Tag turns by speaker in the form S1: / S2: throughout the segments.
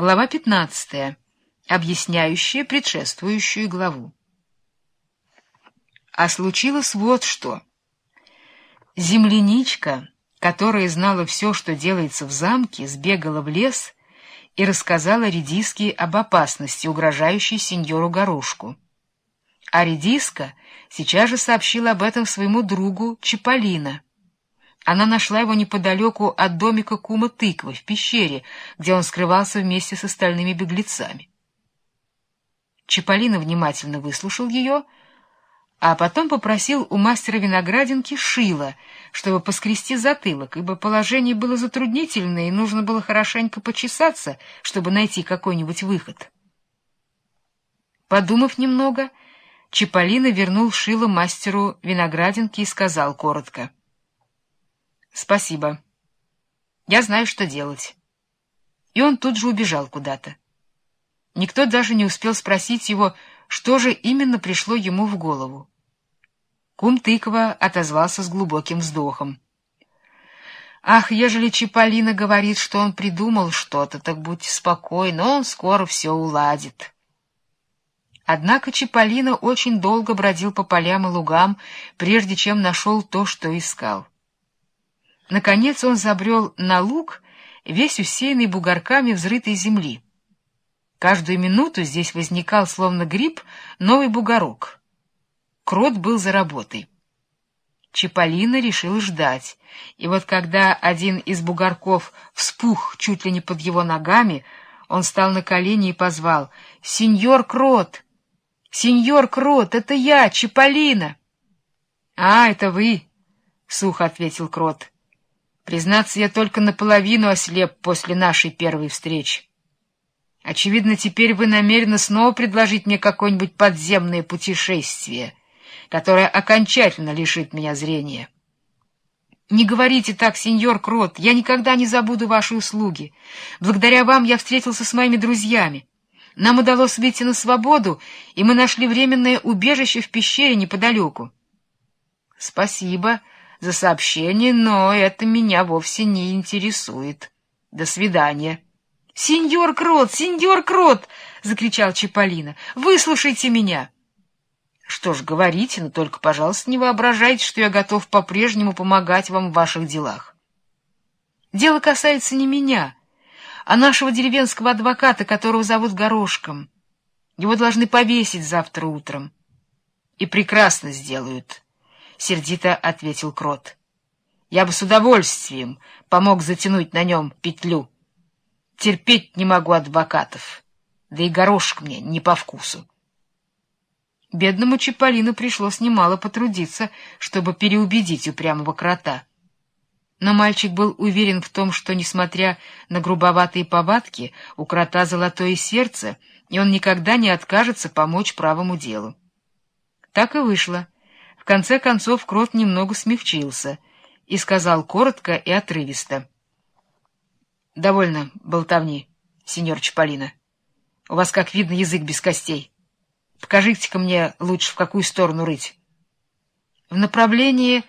S1: Глава 15, объясняющая предшествующую главу. А случилось вот что. Земляничка, которая знала все, что делается в замке, сбегала в лес и рассказала редиске об опасности, угрожающей сеньору Горошку. А редиска сейчас же сообщила об этом своему другу Чиполлино. Она нашла его неподалеку от домика кума Тыквы в пещере, где он скрывался вместе с остальными беглецами. Чаполина внимательно выслушал ее, а потом попросил у мастера виноградинки шила, чтобы поскрести затылок, ибо положение было затруднительное, и нужно было хорошенько почесаться, чтобы найти какой-нибудь выход. Подумав немного, Чаполина вернул шило мастеру виноградинки и сказал коротко — Спасибо. Я знаю, что делать. И он тут же убежал куда-то. Никто даже не успел спросить его, что же именно пришло ему в голову. Кум Тыква отозвался с глубоким вздохом. «Ах, ежели Чиполлино говорит, что он придумал что-то, так будьте спокойны, он скоро все уладит». Однако Чиполлино очень долго бродил по полям и лугам, прежде чем нашел то, что искал. Наконец он забрел на луг, весь усеянный бугорками взрытой земли. Каждую минуту здесь возникал, словно гриб, новый бугорок. Крот был за работой. Чиполлино решил ждать, и вот когда один из бугорков вспух чуть ли не под его ногами, он встал на колени и позвал «Сеньор Крот! Сеньор Крот, это я, Чиполлино!» «А, это вы!» — сухо ответил Крот. Признаться, я только наполовину ослеп после нашей первой встречи. Очевидно, теперь вы намерены снова предложить мне какое-нибудь подземное путешествие, которое окончательно лишит меня зрения. Не говорите так, сеньор Крот, я никогда не забуду ваши услуги. Благодаря вам я встретился с моими друзьями. Нам удалось выйти на свободу, и мы нашли временное убежище в пещере неподалеку. — Спасибо, за сообщение, но это меня вовсе не интересует. До свидания. — Сеньор Крот, сеньор Крот! — закричал Чиполлино. — Выслушайте меня! — Что ж, говорите, но только, пожалуйста, не воображайте, что я готов по-прежнему помогать вам в ваших делах. Дело касается не меня, а нашего деревенского адвоката, которого зовут Горошком. Его должны повесить завтра утром. И прекрасно сделают сердито ответил Крот. Я бы с удовольствием помог затянуть на нем петлю. Терпеть не могу адвокатов, да и горошек мне не по вкусу. Бедному Чиполлину пришлось немало потрудиться, чтобы переубедить упрямого крота. Но мальчик был уверен в том, что, несмотря на грубоватые повадки, у крота золотое сердце, и он никогда не откажется помочь правому делу. Так и вышло. В конце концов Крот немного смягчился и сказал коротко и отрывисто. — Довольно болтовни, сеньор Чаполина. У вас, как видно, язык без костей. Покажите-ка мне лучше, в какую сторону рыть. — В направлении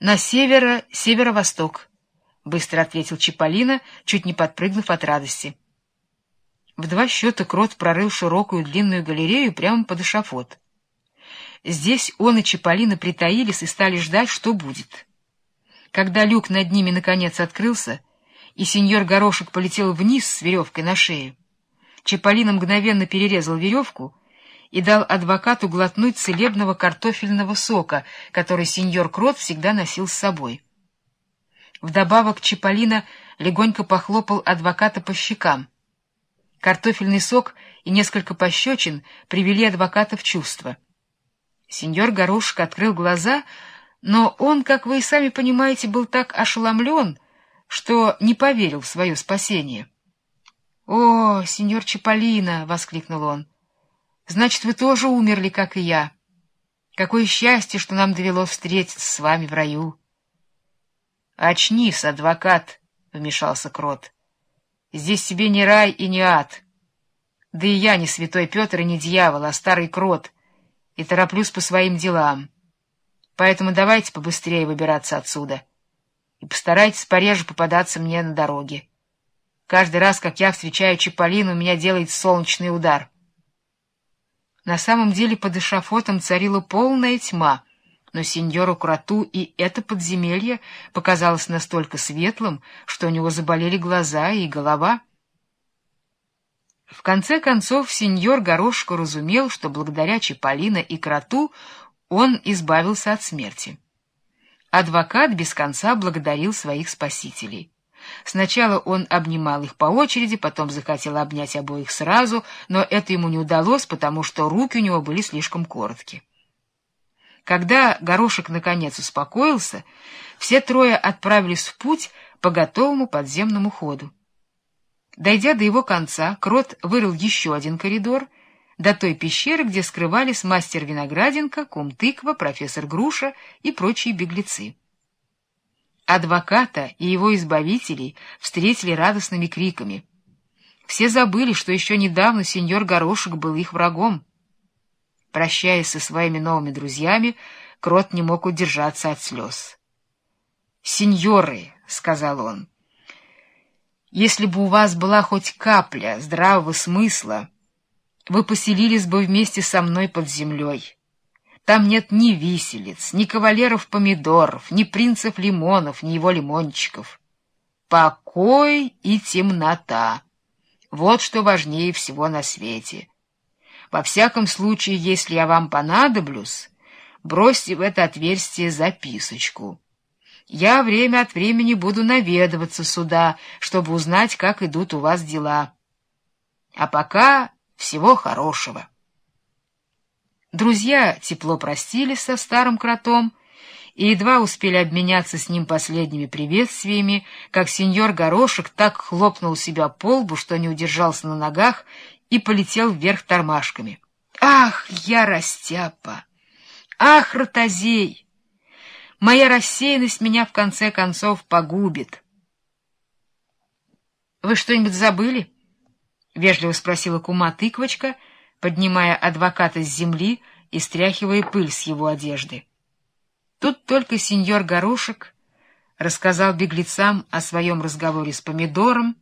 S1: на северо-северо-восток, — быстро ответил Чаполина, чуть не подпрыгнув от радости. В два счета Крот прорыл широкую длинную галерею прямо под эшафот. Здесь он и Чаполина притаились и стали ждать, что будет. Когда люк над ними наконец открылся, и сеньор Горошек полетел вниз с веревкой на шее, Чаполина мгновенно перерезал веревку и дал адвокату глотнуть целебного картофельного сока, который сеньор Крот всегда носил с собой. Вдобавок Чаполина легонько похлопал адвоката по щекам. Картофельный сок и несколько пощечин привели адвоката в чувство — Сеньор Горошек открыл глаза, но он, как вы и сами понимаете, был так ошеломлен, что не поверил в свое спасение. — О, сеньор Чаполина! — воскликнул он. — Значит, вы тоже умерли, как и я. Какое счастье, что нам довелось встретиться с вами в раю! — Очнись, адвокат! — вмешался Крот. — Здесь тебе не рай и не ад. Да и я не святой Петр и не дьявол, а старый Крот — и тороплюсь по своим делам. Поэтому давайте побыстрее выбираться отсюда. И постарайтесь пореже попадаться мне на дороге. Каждый раз, как я встречаю Чиполлино, у меня делает солнечный удар. На самом деле под эшафотом царила полная тьма, но сеньору Кроту и это подземелье показалось настолько светлым, что у него заболели глаза и голова. В конце концов, сеньор Горошко разумел, что благодаря Чиполлино и Кроту он избавился от смерти. Адвокат без конца благодарил своих спасителей. Сначала он обнимал их по очереди, потом захотел обнять обоих сразу, но это ему не удалось, потому что руки у него были слишком короткие. Когда горошек наконец успокоился, все трое отправились в путь по готовому подземному ходу. Дойдя до его конца, Крот вырыл еще один коридор до той пещеры, где скрывались мастер Винограденко, кум Тыква, профессор Груша и прочие беглецы. Адвоката и его избавителей встретили радостными криками. Все забыли, что еще недавно сеньор Горошек был их врагом. Прощаясь со своими новыми друзьями, Крот не мог удержаться от слез. «Сеньоры», — сказал он, — «если бы у вас была хоть капля здравого смысла, вы поселились бы вместе со мной под землей». Там нет ни виселиц, ни кавалеров-помидоров, ни принцев-лимонов, ни его лимончиков. Покой и темнота. Вот что важнее всего на свете. Во всяком случае, если я вам понадоблюсь, бросьте в это отверстие записочку. Я время от времени буду наведываться сюда, чтобы узнать, как идут у вас дела. А пока всего хорошего. Друзья тепло простились со старым кротом и едва успели обменяться с ним последними приветствиями, как сеньор Горошек так хлопнул себя по лбу, что не удержался на ногах и полетел вверх тормашками. «Ах, я растяпа! Ах, ротозей! Моя рассеянность меня в конце концов погубит!» «Вы что-нибудь забыли?» — вежливо спросила кума тыквочка — поднимая адвоката с земли и стряхивая пыль с его одежды. Тут только сеньор Горошек рассказал беглецам о своем разговоре с помидором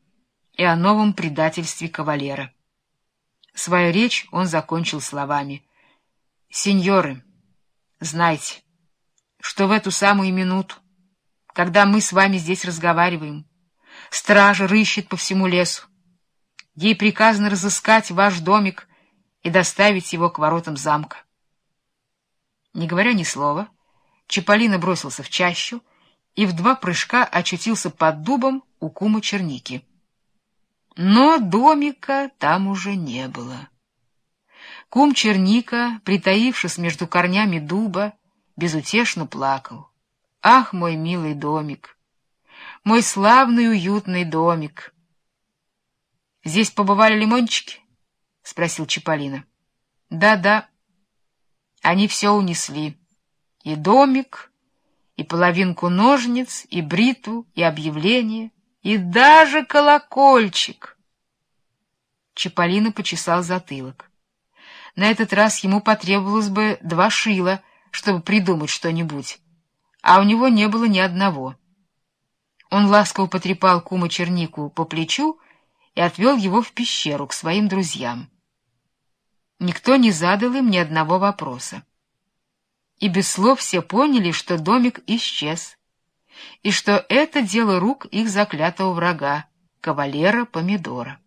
S1: и о новом предательстве кавалера. Свою речь он закончил словами. «Сеньоры, знайте, что в эту самую минуту, когда мы с вами здесь разговариваем, стража рыщет по всему лесу. Ей приказано разыскать ваш домик — и доставить его к воротам замка. Не говоря ни слова, Чаполина бросился в чащу и в два прыжка очутился под дубом у кума Черники. Но домика там уже не было. Кум Черника, притаившись между корнями дуба, безутешно плакал. «Ах, мой милый домик! Мой славный уютный домик!» «Здесь побывали лимончики?» — спросил Чиполлино. «Да, да. Они все унесли. И домик, и половинку ножниц, и бритву, и объявление, и даже колокольчик». Чиполлино почесал затылок. На этот раз ему потребовалось бы два шила, чтобы придумать что-нибудь, а у него не было ни одного. Он ласково потрепал кума Чернику по плечу и отвел его в пещеру к своим друзьям. Никто не задал им ни одного вопроса. И без слов все поняли, что домик исчез, и что это дело рук их заклятого врага, кавалера Помидора.